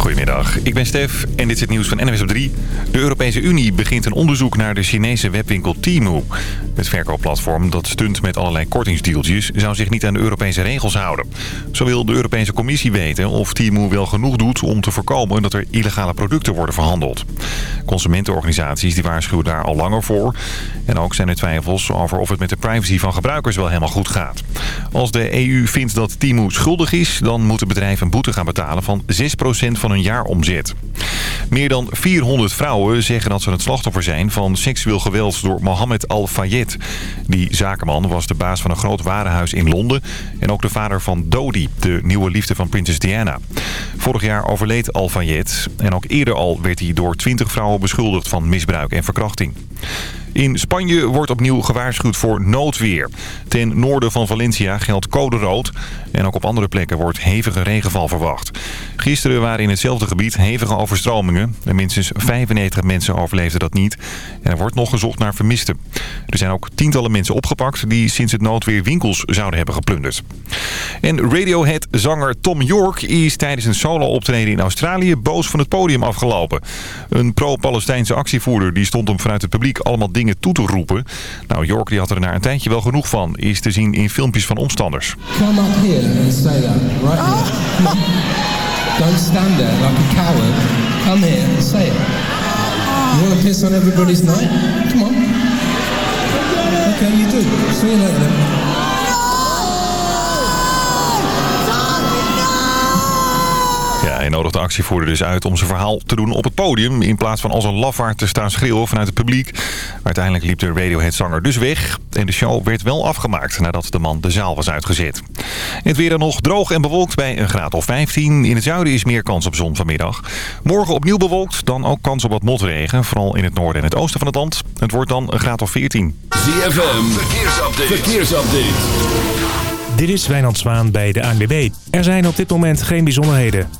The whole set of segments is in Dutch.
Goedemiddag, ik ben Stef en dit is het nieuws van NWS op 3. De Europese Unie begint een onderzoek naar de Chinese webwinkel Temu. Het verkoopplatform dat stunt met allerlei kortingsdeeltjes zou zich niet aan de Europese regels houden. Zo wil de Europese Commissie weten of Temu wel genoeg doet om te voorkomen dat er illegale producten worden verhandeld. Consumentenorganisaties die waarschuwen daar al langer voor. En ook zijn er twijfels over of het met de privacy van gebruikers wel helemaal goed gaat. Als de EU vindt dat Temu schuldig is, dan moet het bedrijf een boete gaan betalen van 6% van hun jaaromzet. Meer dan 400 vrouwen zeggen dat ze het slachtoffer zijn van seksueel geweld door Mohammed Al-Fayed. Die zakenman was de baas van een groot warenhuis in Londen en ook de vader van Dodi, de nieuwe liefde van prinses Diana. Vorig jaar overleed Al-Fayed en ook eerder al werd hij door 20 vrouwen beschuldigd van misbruik en verkrachting. In Spanje wordt opnieuw gewaarschuwd voor noodweer. Ten noorden van Valencia geldt code rood. En ook op andere plekken wordt hevige regenval verwacht. Gisteren waren in hetzelfde gebied hevige overstromingen. En minstens 95 mensen overleefden dat niet. En er wordt nog gezocht naar vermisten. Er zijn ook tientallen mensen opgepakt die sinds het noodweer winkels zouden hebben geplunderd. En Radiohead-zanger Tom York is tijdens een solo-optreden in Australië boos van het podium afgelopen. Een pro-Palestijnse actievoerder die stond hem vanuit het publiek allemaal dingen toe te roepen. Nou, York die had er na een tijdje wel genoeg van. Is te zien in filmpjes van omstanders. And say that, right here. Don't stand there like a coward. Come here and say it. You want to piss on everybody's night? Come on. Okay, you do. See you later nodigt de actievoerder dus uit om zijn verhaal te doen op het podium... in plaats van als een lafaard te staan schreeuwen vanuit het publiek. Uiteindelijk liep de Radiohead-zanger dus weg. En de show werd wel afgemaakt nadat de man de zaal was uitgezet. Het weer dan nog droog en bewolkt bij een graad of 15. In het zuiden is meer kans op zon vanmiddag. Morgen opnieuw bewolkt, dan ook kans op wat motregen. Vooral in het noorden en het oosten van het land. Het wordt dan een graad of 14. ZFM, verkeersupdate. verkeersupdate. Dit is Wijnand Zwaan bij de ANWB. Er zijn op dit moment geen bijzonderheden.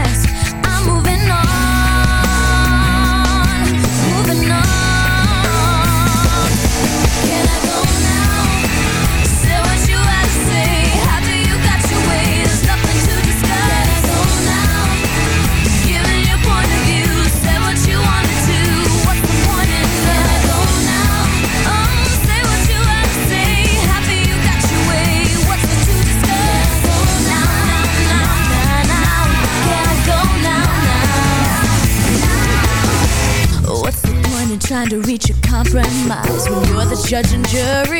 Judge and jury?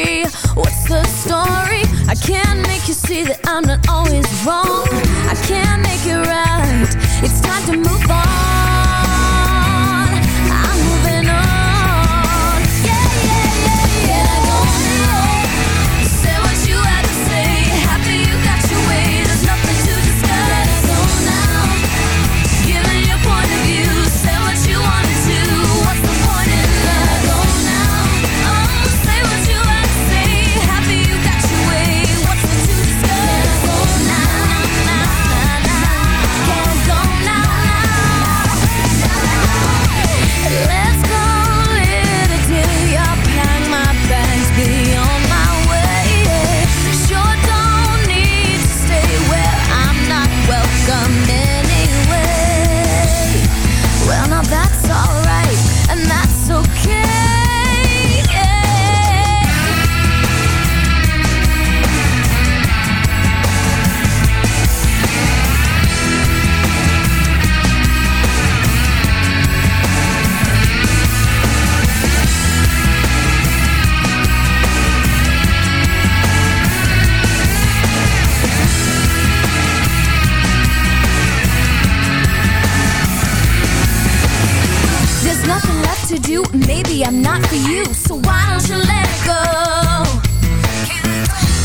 do, maybe I'm not for you. So why don't you let it go?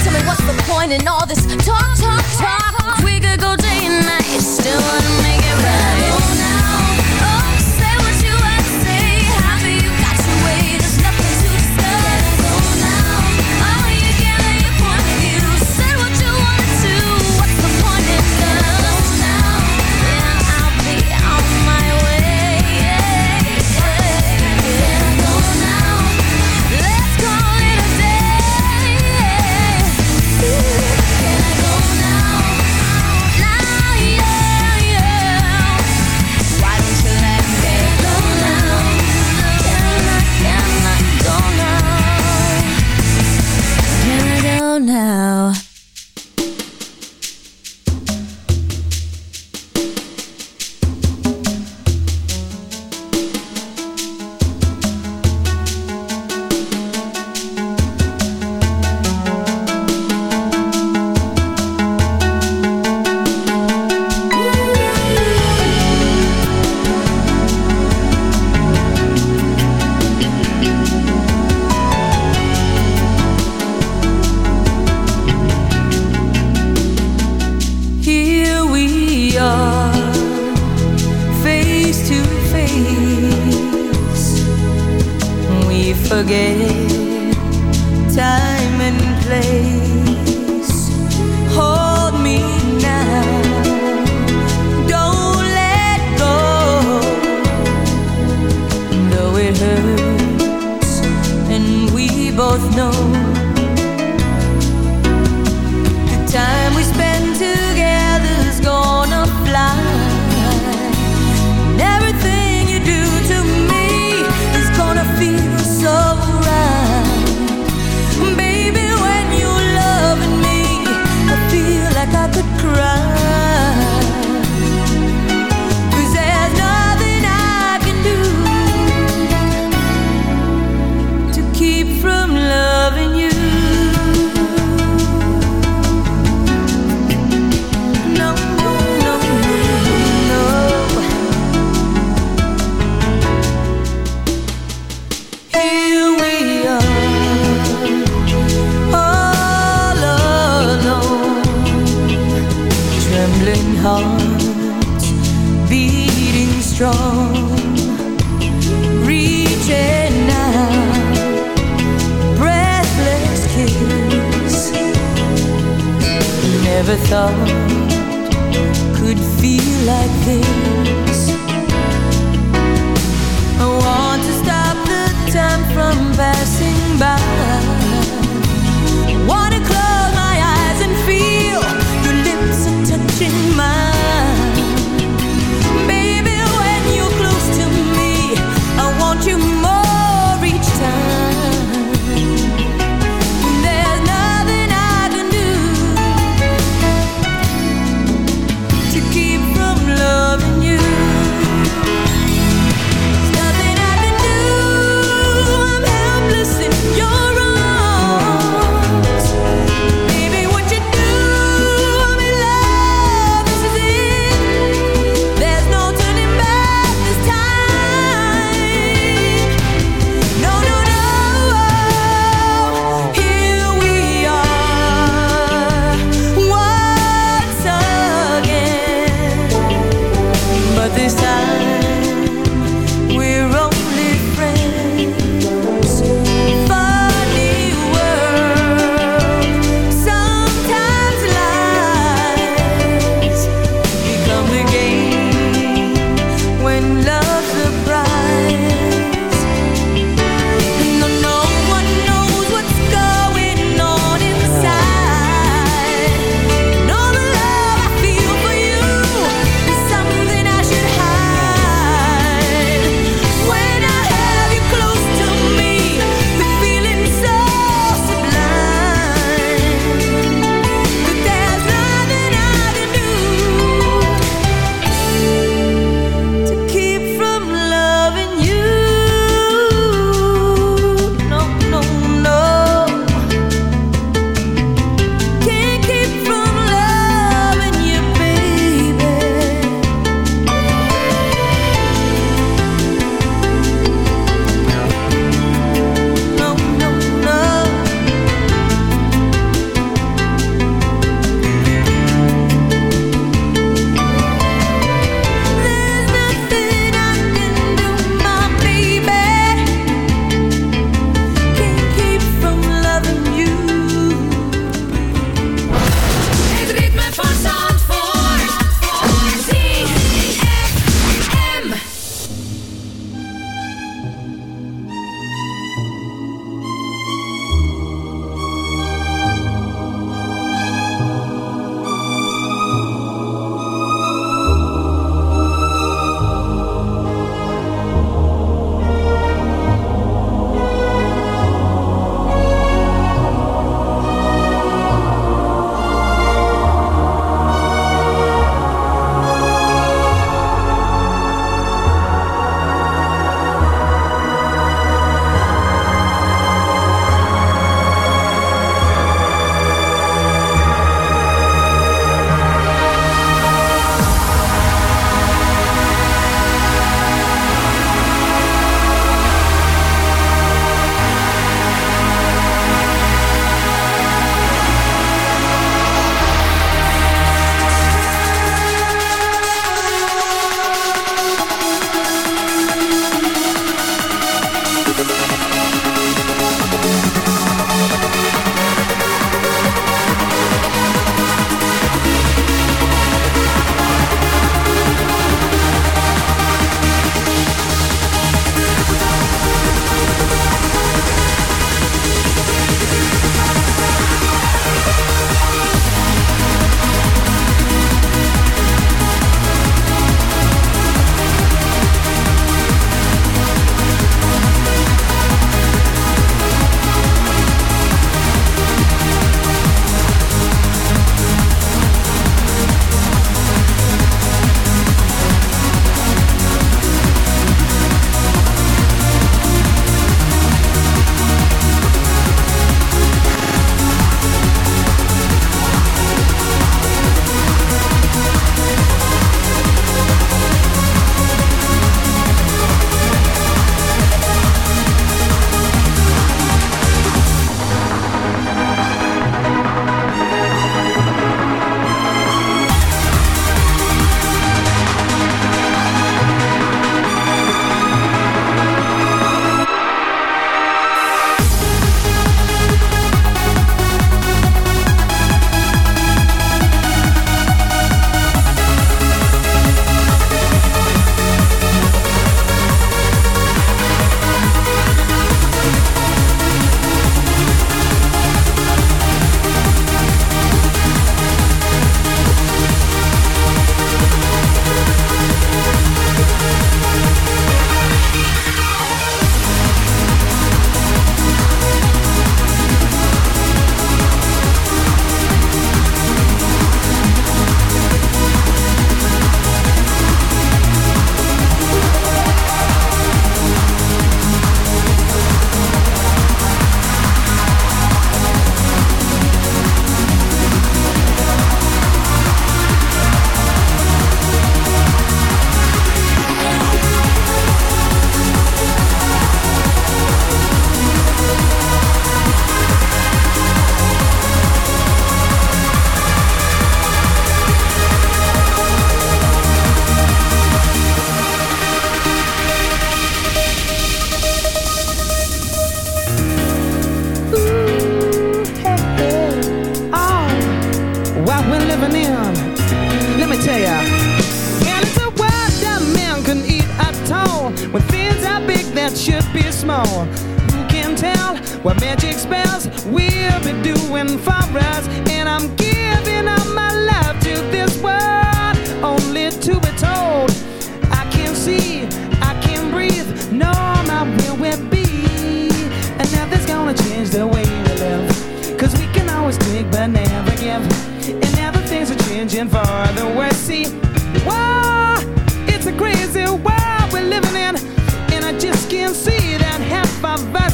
Tell me what's the point in all this talk, talk, talk? We could go day and night, still wanna make it right. both know what magic spells we'll be doing for us. And I'm giving up my love to this world, only to be told I can see, I can breathe. No, my will will be. And nothing's gonna change the way we live. Cause we can always take but never give. And now the things are changing for the worse. See, whoa, it's a crazy world we're living in. And I just can't see that half of us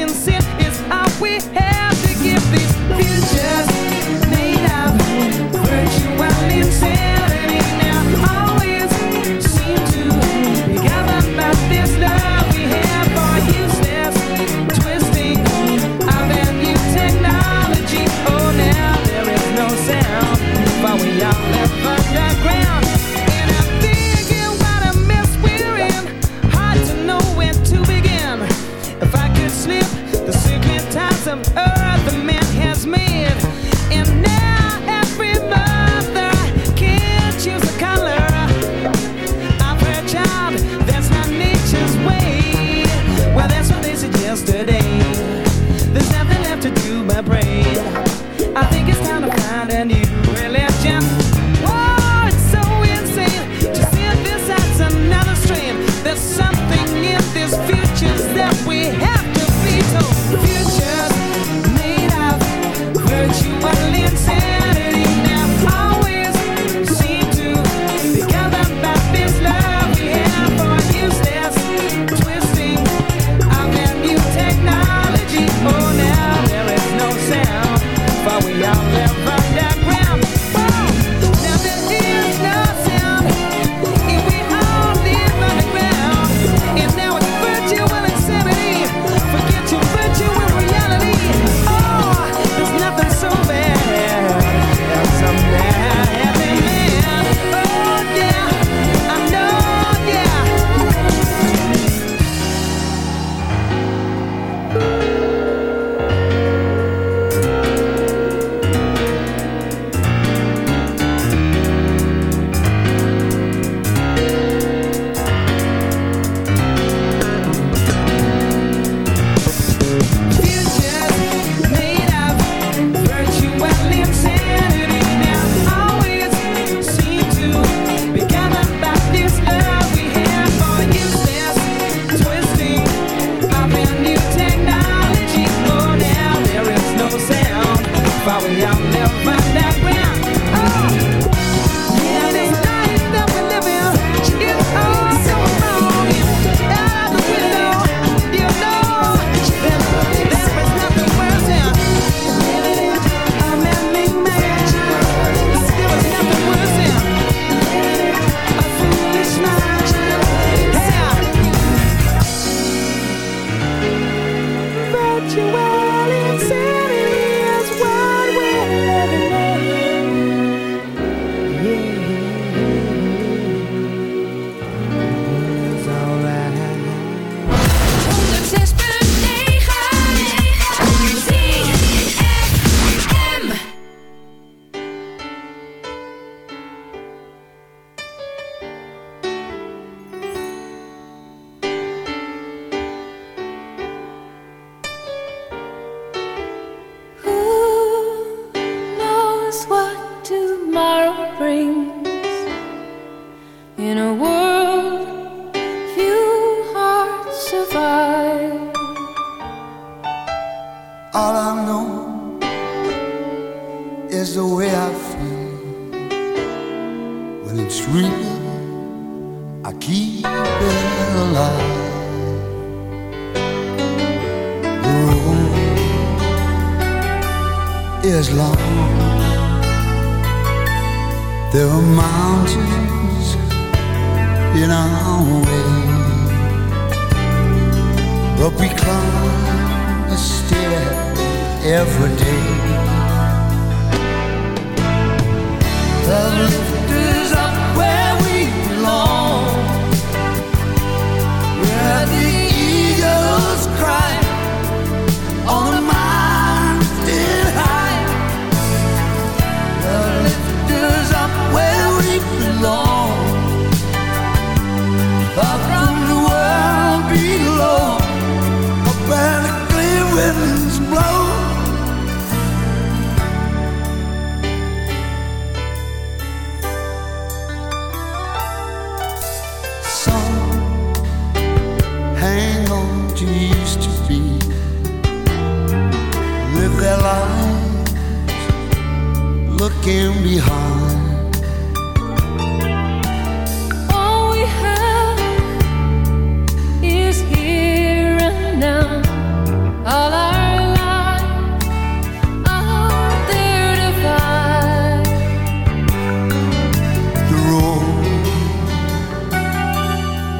insist is how we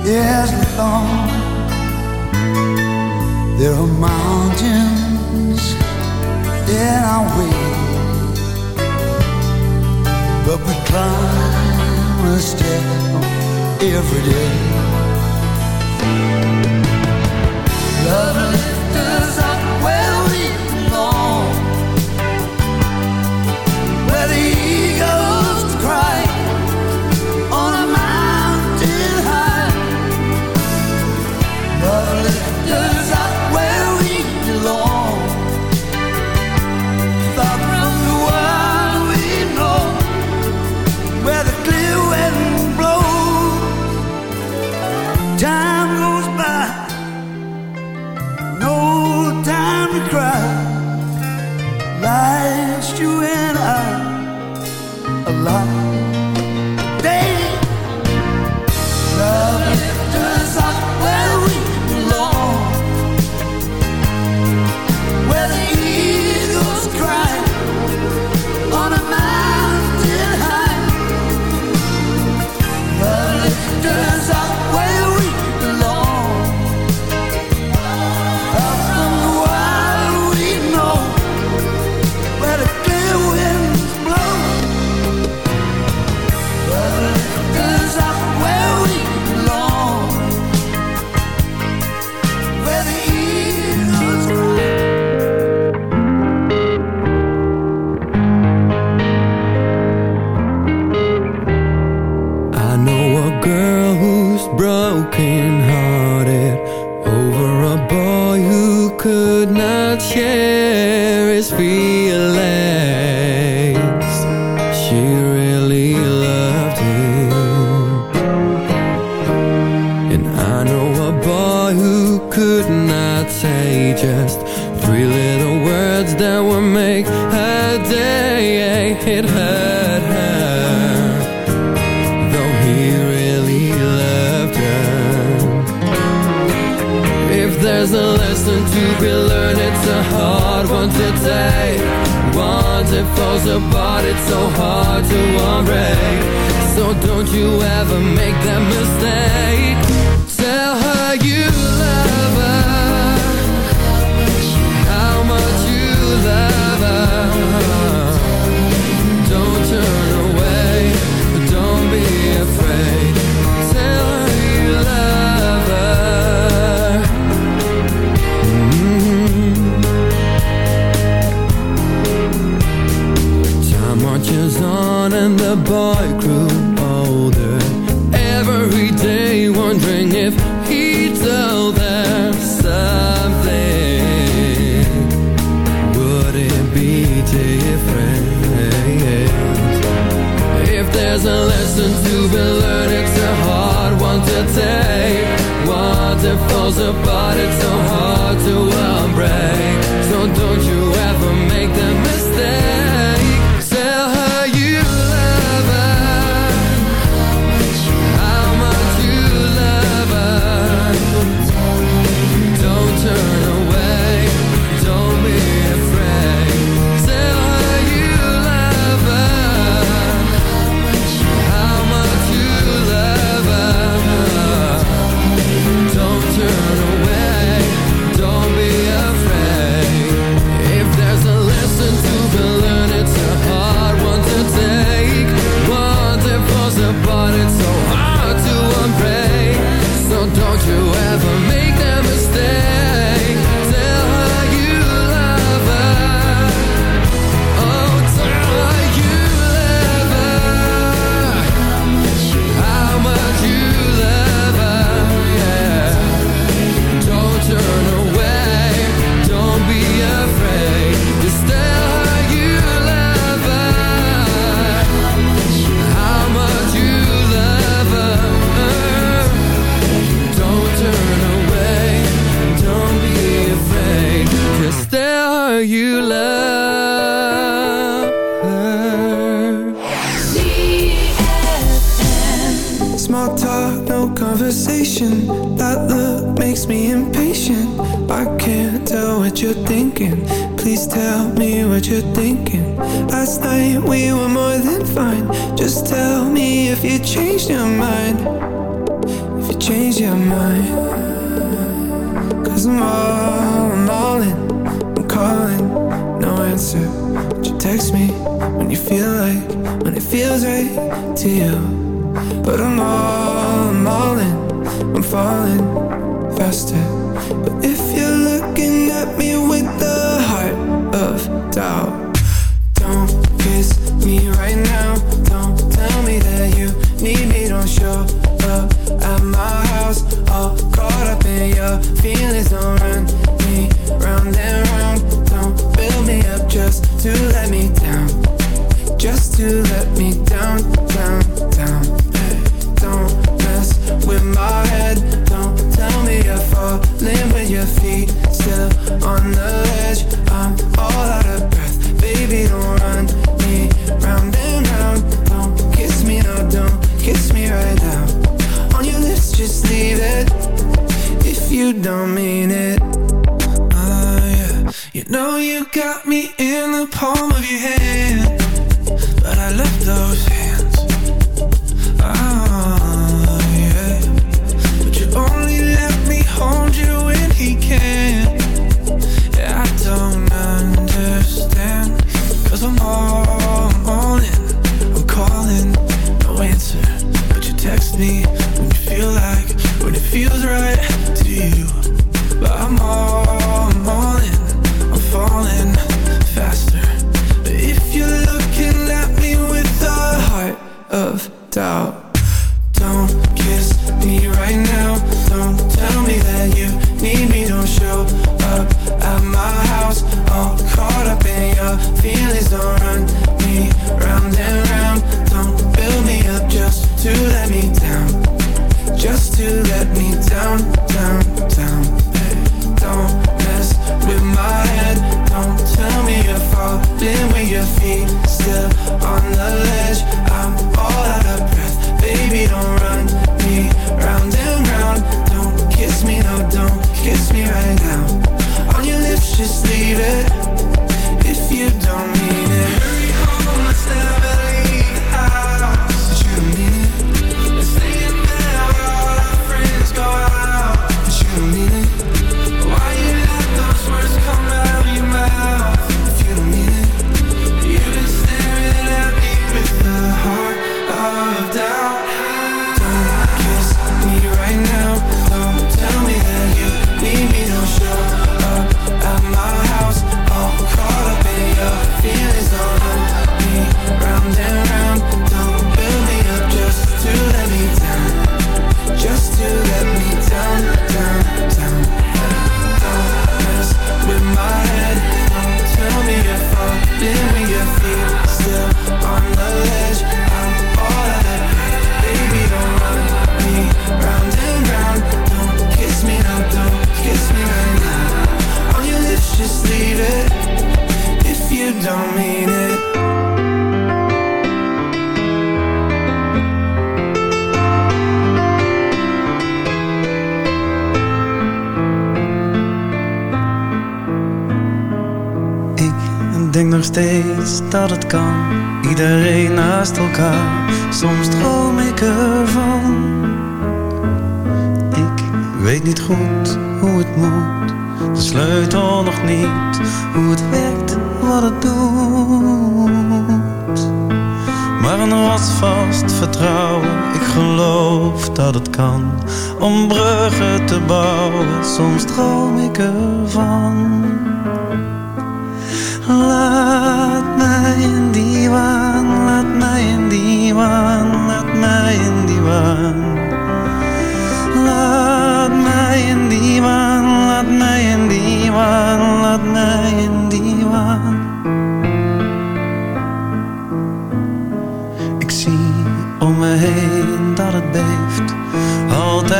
years long. There are mountains in our way, but we climb a step every day. Lovely. could not share his feelings. today Once it falls apart, it's so hard to unbreak. So don't you ever make that mistake. boy.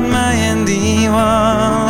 yapmayın divan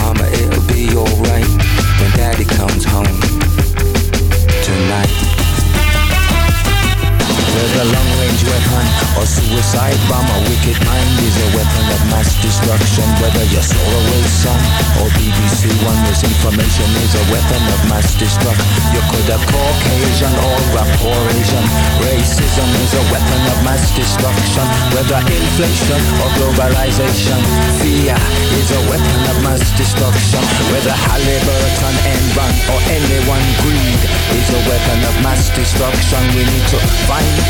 Mama, it'll be alright when Daddy comes home tonight. Whether long-range weapon or suicide bomb, a wicked mind is a weapon of mass destruction. Whether you're Solarway Sun or BBC One, misinformation is a weapon of mass destruction. You could have Caucasian or rapport Asian. Racism is a weapon of mass destruction. Whether inflation or globalization, fear is a weapon of mass destruction. Whether Halliburton, Enron or anyone greed is a weapon of mass destruction. We need to find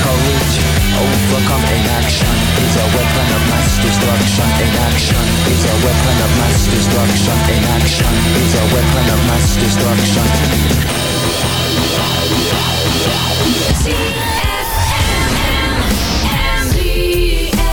courage, overcome inaction is a weapon of mass destruction. Inaction is a weapon of mass destruction. Inaction is a weapon of mass destruction. Ballerina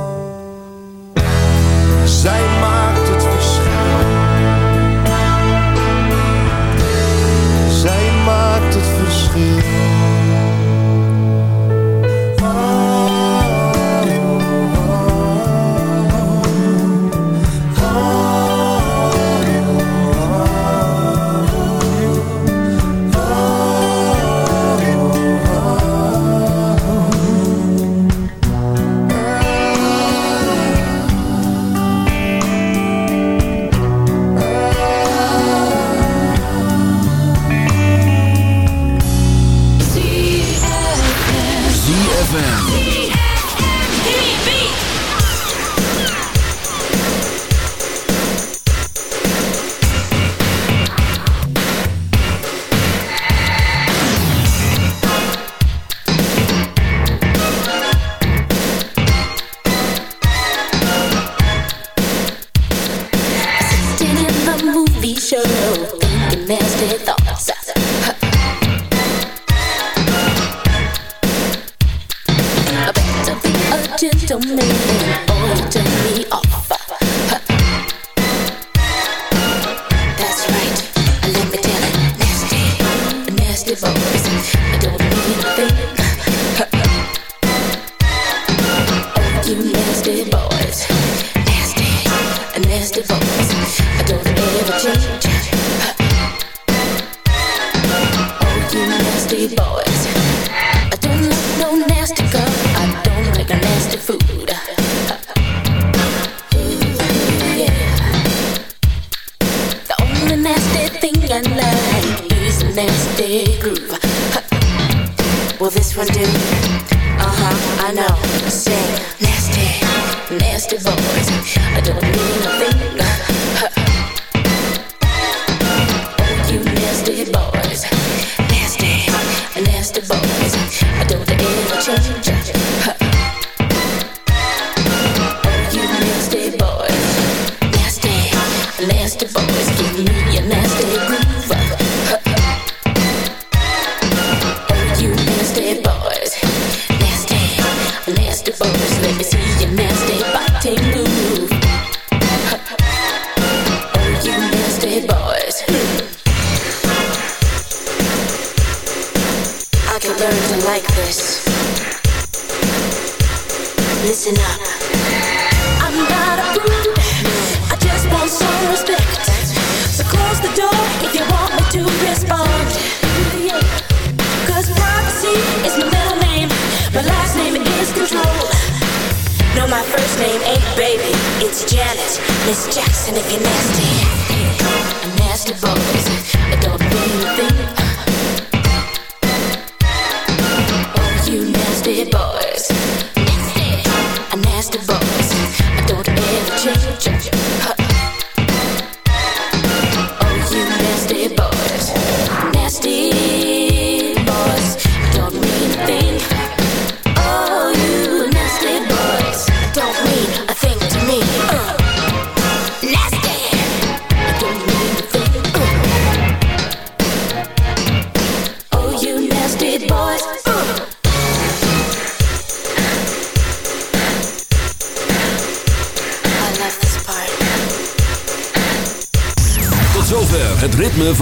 soldier